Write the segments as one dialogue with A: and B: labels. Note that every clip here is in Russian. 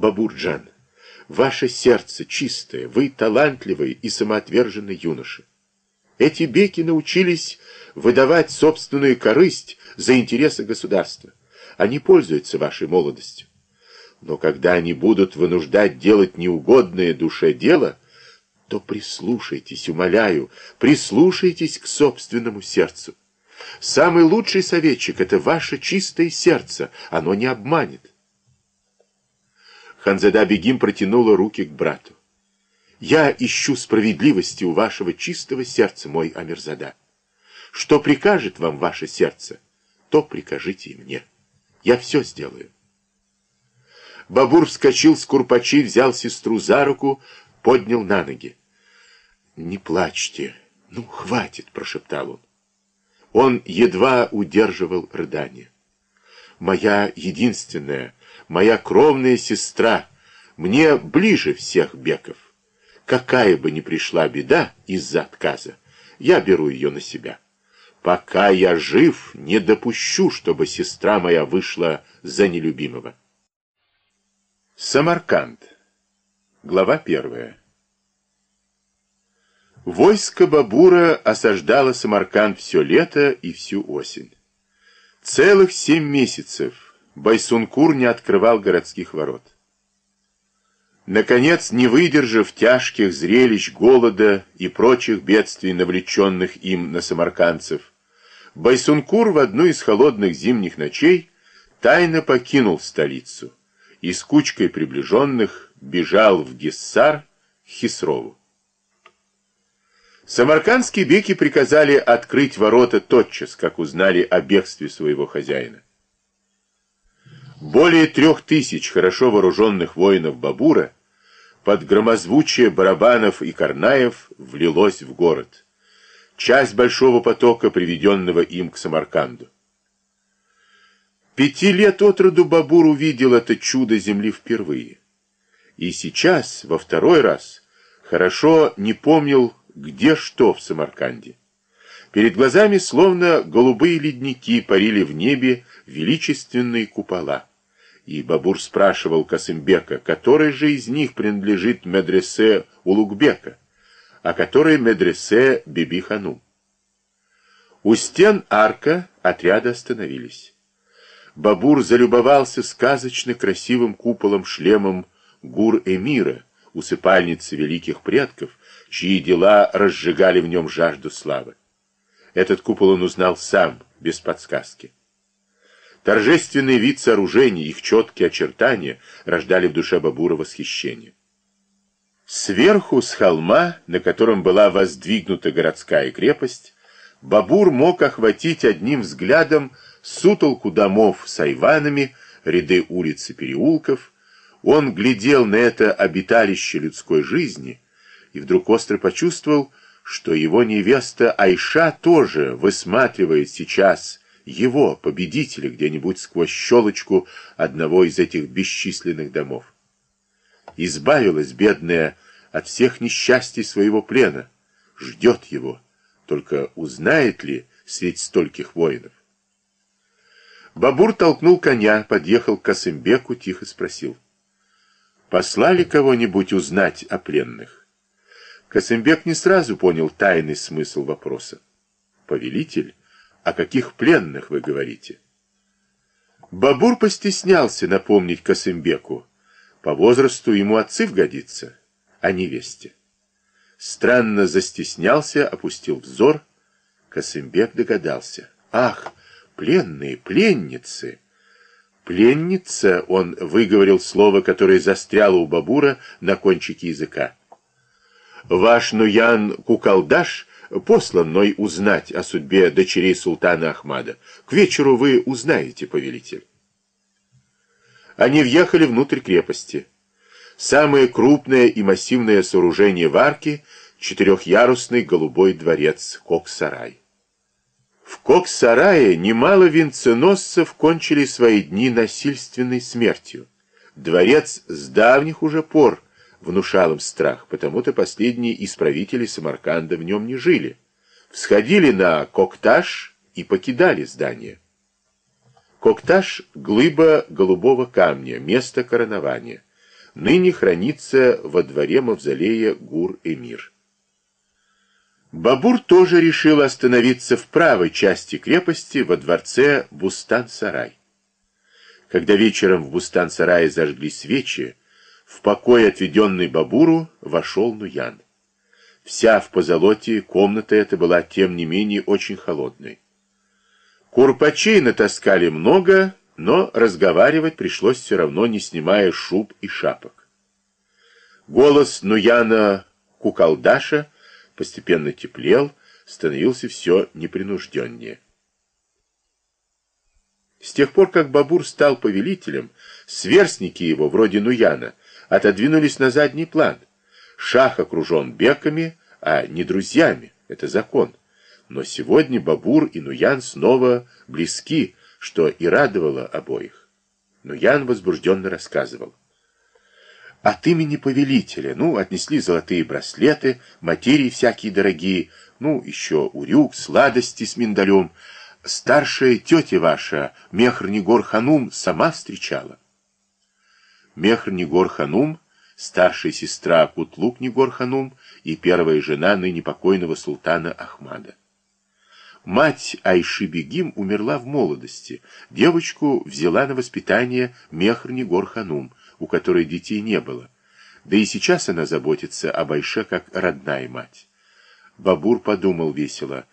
A: Бабурджан, ваше сердце чистое, вы талантливый и самоотверженный юноша. Эти беки научились выдавать собственную корысть за интересы государства. Они пользуются вашей молодостью. Но когда они будут вынуждать делать неугодное душе дело, то прислушайтесь, умоляю, прислушайтесь к собственному сердцу. Самый лучший советчик — это ваше чистое сердце, оно не обманет. Ханзада Бегим протянула руки к брату. «Я ищу справедливости у вашего чистого сердца, мой Амирзада. Что прикажет вам ваше сердце, то прикажите и мне. Я все сделаю». Бабур вскочил с курпачи, взял сестру за руку, поднял на ноги. «Не плачьте, ну, хватит», — прошептал он. Он едва удерживал рыдание. «Моя единственная, моя кровная сестра, мне ближе всех беков. Какая бы ни пришла беда из-за отказа, я беру ее на себя. Пока я жив, не допущу, чтобы сестра моя вышла за нелюбимого». Самарканд. Глава первая. Войско Бабура осаждало Самарканд все лето и всю осень. Целых семь месяцев Байсункур не открывал городских ворот. Наконец, не выдержав тяжких зрелищ голода и прочих бедствий, навлеченных им на самаркандцев, Байсункур в одну из холодных зимних ночей тайно покинул столицу и с кучкой приближенных бежал в Гессар Хисрову. Самаркандские беки приказали открыть ворота тотчас, как узнали о бегстве своего хозяина. Более трех тысяч хорошо вооруженных воинов Бабура под громозвучие барабанов и карнаев влилось в город. Часть большого потока, приведенного им к Самарканду. Пяти лет от роду Бабур увидел это чудо земли впервые. И сейчас, во второй раз, хорошо не помнил где что в Самарканде. Перед глазами словно голубые ледники парили в небе величественные купола. И Бабур спрашивал Касымбека, который же из них принадлежит медресе Улугбека, а который медресе Бибихану. У стен арка отряда остановились. Бабур залюбовался сказочно красивым куполом-шлемом Гур-Эмира, усыпальницы великих предков, чьи дела разжигали в нем жажду славы. Этот купол он узнал сам, без подсказки. Торжественный вид сооружений, их четкие очертания рождали в душе Бабура восхищение. Сверху, с холма, на котором была воздвигнута городская крепость, Бабур мог охватить одним взглядом сутолку домов с айванами, ряды улиц и переулков. Он глядел на это обиталище людской жизни — и вдруг остро почувствовал, что его невеста Айша тоже высматривает сейчас его, победителя, где-нибудь сквозь щелочку одного из этих бесчисленных домов. Избавилась бедная от всех несчастий своего плена, ждет его, только узнает ли средь стольких воинов. Бабур толкнул коня, подъехал к Касымбеку, тихо спросил. «Послали кого-нибудь узнать о пленных?» Касымбек не сразу понял тайный смысл вопроса. «Повелитель, о каких пленных вы говорите?» Бабур постеснялся напомнить Касымбеку. По возрасту ему отцы вгодится, а невесте. Странно застеснялся, опустил взор. Касымбек догадался. «Ах, пленные, пленницы!» «Пленница», — он выговорил слово, которое застряло у Бабура на кончике языка. Ваш Нуян Кукалдаш послан мной узнать о судьбе дочерей султана Ахмада. К вечеру вы узнаете, повелитель. Они въехали внутрь крепости. Самое крупное и массивное сооружение в арке — четырехъярусный голубой дворец Коксарай. В Коксарае немало венценосцев кончили свои дни насильственной смертью. Дворец с давних уже пор — внушал им страх, потому-то последние исправители Самарканда в нем не жили. Всходили на Кокташ и покидали здание. Кокташ — глыба голубого камня, место коронования. ныне хранится во дворе мавзолея Гур-Эмир. Бабур тоже решил остановиться в правой части крепости во дворце Бустан-Сарай. Когда вечером в Бустан-Сарае зажгли свечи, в покой, отведенный Бабуру, вошел Нуян. Вся в позолоте комната эта была, тем не менее, очень холодной. Курпачей натаскали много, но разговаривать пришлось все равно, не снимая шуб и шапок. Голос Нуяна Кукалдаша постепенно теплел, становился все непринужденнее. С тех пор, как Бабур стал повелителем, сверстники его, вроде Нуяна, отодвинулись на задний план. Шах окружен беками, а не друзьями. Это закон. Но сегодня Бабур и Нуян снова близки, что и радовало обоих. Нуян возбужденно рассказывал. От имени повелителя, ну, отнесли золотые браслеты, материи всякие дорогие, ну, еще урюк, сладости с миндалем. Старшая тетя ваша, Мехр-Негор Ханум, сама встречала. Мехр-Негор Ханум, старшая сестра Кутлук-Негор Ханум и первая жена ныне покойного султана Ахмада. Мать Айши-Бегим умерла в молодости. Девочку взяла на воспитание Мехр-Негор Ханум, у которой детей не было. Да и сейчас она заботится об Айше как родная мать. Бабур подумал весело.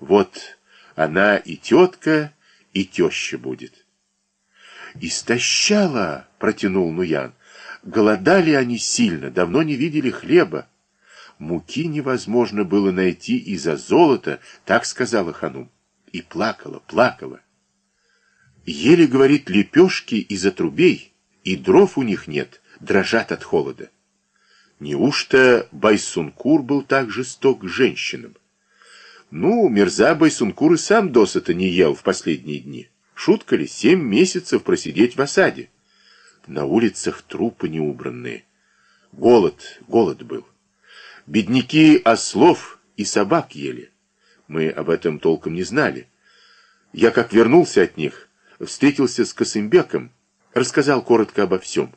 A: Вот она и тетка, и теща будет. «Истощала!» — протянул Нуян. «Голодали они сильно, давно не видели хлеба. Муки невозможно было найти из-за золота, так сказала Ханум. И плакала, плакала. Еле, говорит, лепешки из-за трубей, и дров у них нет, дрожат от холода. Неужто Байсункур был так жесток к женщинам? Ну, Мирза Байсункур и сам досыта не ел в последние дни. Шутка ли, семь месяцев просидеть в осаде? На улицах трупы неубранные. Голод, голод был. Бедняки ослов и собак ели. Мы об этом толком не знали. Я, как вернулся от них, встретился с Косымбеком, рассказал коротко обо всем.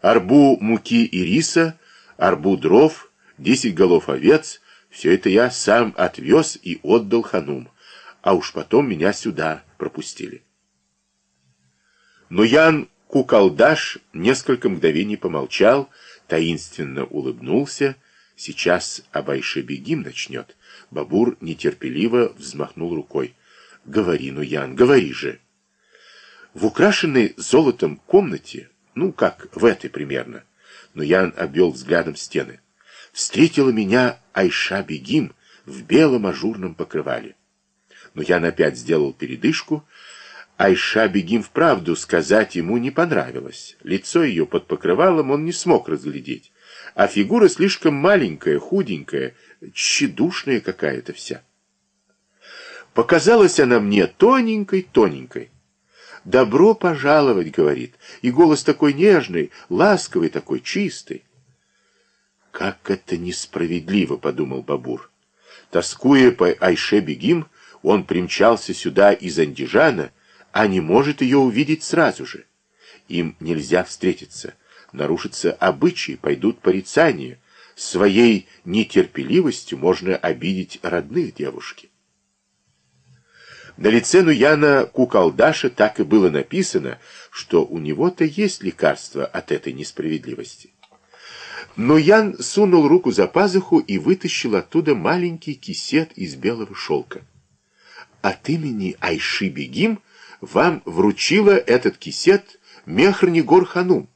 A: Арбу муки и риса, арбу дров, десять голов овец — все это я сам отвез и отдал ханум, а уж потом меня сюда пропустили. Но Ян Кукалдаш несколько мгновений помолчал, таинственно улыбнулся Сейчас Абайше-бегим начнет. Бабур нетерпеливо взмахнул рукой. Говори, ну, Ян, говори же. В украшенной золотом комнате, ну, как в этой примерно, но Ян обвел взглядом стены, встретила меня Айша-бегим в белом ажурном покрывале. Но Ян опять сделал передышку. Айша-бегим вправду сказать ему не понравилось. Лицо ее под покрывалом он не смог разглядеть а фигура слишком маленькая, худенькая, тщедушная какая-то вся. Показалась она мне тоненькой-тоненькой. «Добро пожаловать», — говорит, и голос такой нежный, ласковый такой, чистый. «Как это несправедливо», — подумал Бабур. Тоскуя по Айше-Бегим, он примчался сюда из Андижана, а не может ее увидеть сразу же. Им нельзя встретиться нарушатся обычаи, пойдут порицания. Своей нетерпеливостью можно обидеть родных девушки. На лице Нуяна Кукалдаша так и было написано, что у него-то есть лекарство от этой несправедливости. Но Ян сунул руку за пазуху и вытащил оттуда маленький кисет из белого шелка. От имени Айши Бегим вам вручила этот кисет Мехрнигор Ханум.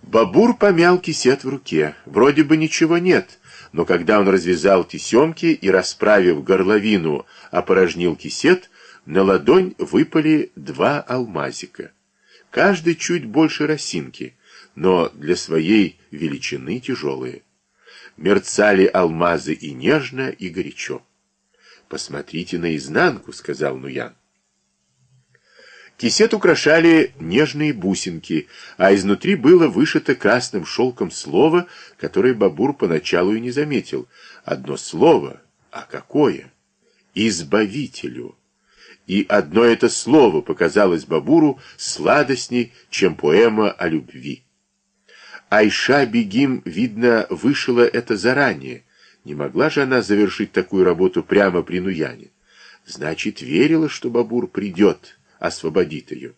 A: Бабур помял кисет в руке. Вроде бы ничего нет, но когда он развязал тесемки и, расправив горловину, опорожнил кисет, на ладонь выпали два алмазика. Каждый чуть больше росинки, но для своей величины тяжелые. Мерцали алмазы и нежно, и горячо. «Посмотрите наизнанку», — сказал Нуян. Кисет украшали нежные бусинки, а изнутри было вышито красным шелком слово, которое Бабур поначалу и не заметил. Одно слово, а какое? «Избавителю». И одно это слово показалось Бабуру сладостней, чем поэма о любви. Айша Бегим, видно, вышила это заранее. Не могла же она завершить такую работу прямо при Нуяне. Значит, верила, что Бабур придет, освободит ее.